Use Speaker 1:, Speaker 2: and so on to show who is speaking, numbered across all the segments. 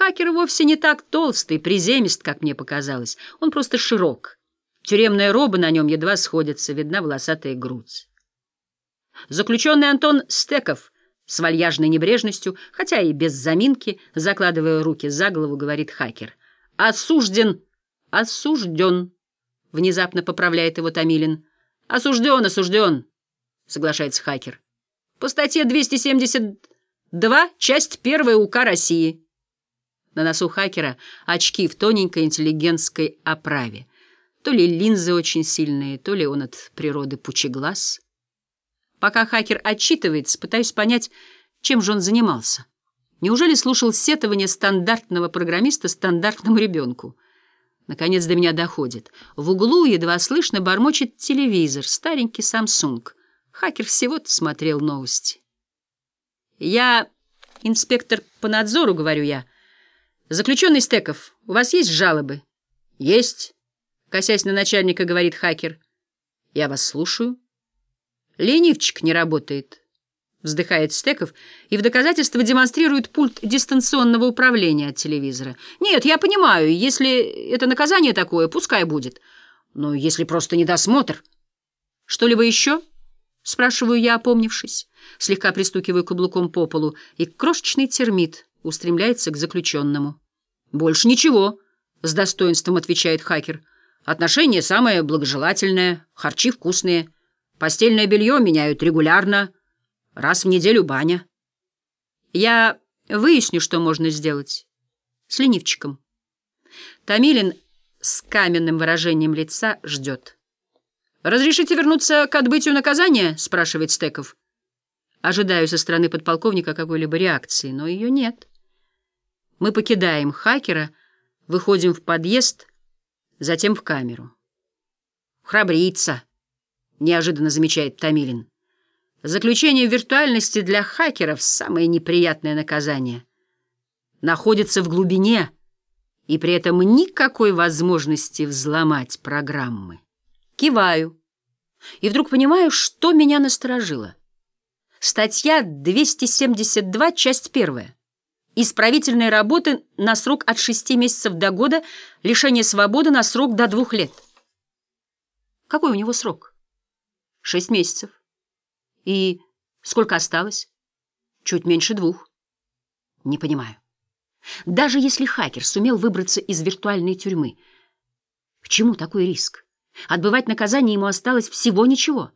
Speaker 1: Хакер вовсе не так толстый, приземист, как мне показалось. Он просто широк. Тюремная роба на нем едва сходится, видна волосатая грудь. Заключенный Антон Стеков с вальяжной небрежностью, хотя и без заминки, закладывая руки за голову, говорит Хакер. «Осужден! Осужден!» — внезапно поправляет его Томилин. «Осужден, осужден!» — соглашается Хакер. «По статье 272, часть 1 УК России». На носу Хакера очки в тоненькой интеллигентской оправе. То ли линзы очень сильные, то ли он от природы пучеглаз. Пока Хакер отчитывается, пытаюсь понять, чем же он занимался. Неужели слушал сетование стандартного программиста стандартному ребенку? Наконец до меня доходит. В углу едва слышно бормочет телевизор, старенький Samsung. Хакер всего-то смотрел новости. «Я инспектор по надзору», — говорю я. «Заключенный Стеков, у вас есть жалобы?» «Есть», — косясь на начальника, говорит хакер. «Я вас слушаю». «Ленивчик не работает». — вздыхает Стеков и в доказательство демонстрирует пульт дистанционного управления от телевизора. «Нет, я понимаю, если это наказание такое, пускай будет. Но если просто недосмотр...» «Что-либо еще?» — спрашиваю я, опомнившись. Слегка пристукиваю каблуком по полу, и крошечный термит устремляется к заключенному. «Больше ничего», — с достоинством отвечает хакер. «Отношения самое благожелательное, харчи вкусные, постельное белье меняют регулярно». Раз в неделю баня. Я выясню, что можно сделать. С ленивчиком. Томилин с каменным выражением лица ждет. «Разрешите вернуться к отбытию наказания?» — спрашивает Стеков. Ожидаю со стороны подполковника какой-либо реакции, но ее нет. Мы покидаем хакера, выходим в подъезд, затем в камеру. «Храбрится», — неожиданно замечает Томилин. Заключение в виртуальности для хакеров — самое неприятное наказание. Находится в глубине и при этом никакой возможности взломать программы. Киваю. И вдруг понимаю, что меня насторожило. Статья 272, часть первая. Исправительные работы на срок от 6 месяцев до года, лишение свободы на срок до двух лет. Какой у него срок? Шесть месяцев. И сколько осталось? Чуть меньше двух. Не понимаю. Даже если хакер сумел выбраться из виртуальной тюрьмы, к чему такой риск? Отбывать наказание ему осталось всего ничего.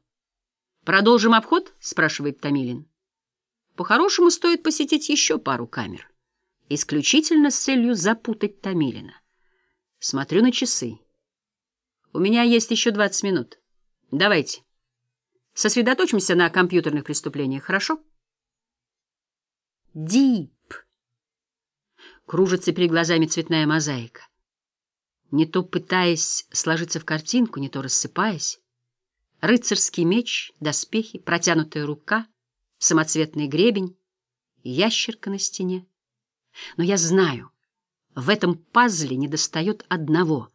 Speaker 1: «Продолжим обход?» — спрашивает Томилин. «По-хорошему стоит посетить еще пару камер. Исключительно с целью запутать Томилина. Смотрю на часы. У меня есть еще 20 минут. Давайте». Сосредоточимся на компьютерных преступлениях, хорошо? Дип. Кружится перед глазами цветная мозаика. Не то пытаясь сложиться в картинку, не то рассыпаясь. Рыцарский меч, доспехи, протянутая рука, самоцветный гребень, ящерка на стене. Но я знаю, в этом пазле недостает одного,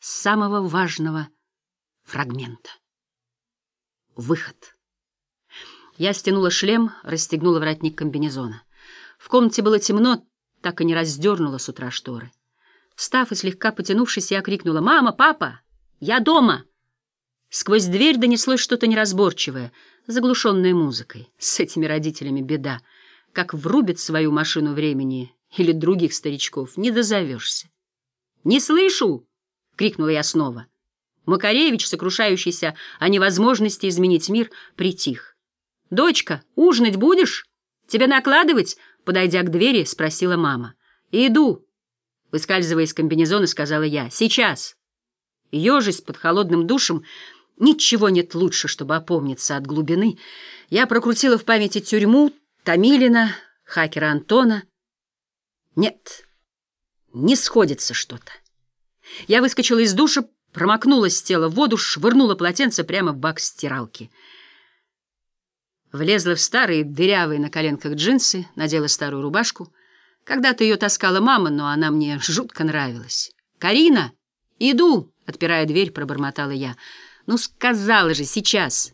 Speaker 1: самого важного фрагмента выход. Я стянула шлем, расстегнула воротник комбинезона. В комнате было темно, так и не раздернула с утра шторы. Встав и слегка потянувшись, я крикнула «Мама! Папа! Я дома!» Сквозь дверь донеслось что-то неразборчивое, заглушенное музыкой. С этими родителями беда. Как врубит свою машину времени или других старичков, не дозовешься. «Не слышу!» — крикнула я снова. Макаревич, сокрушающийся о невозможности изменить мир, притих. «Дочка, ужинать будешь? Тебя накладывать?» Подойдя к двери, спросила мама. «Иду», — выскальзывая из комбинезона, сказала я. «Сейчас». Ежась под холодным душем, ничего нет лучше, чтобы опомниться от глубины. Я прокрутила в памяти тюрьму, Томилина, хакера Антона. Нет, не сходится что-то. Я выскочила из душа, промокнула с тела воду, швырнула полотенце прямо в бак стиралки. Влезла в старые дырявые на коленках джинсы, надела старую рубашку. Когда-то ее таскала мама, но она мне жутко нравилась. «Карина, иду!» — отпирая дверь, пробормотала я. «Ну, сказала же, сейчас!»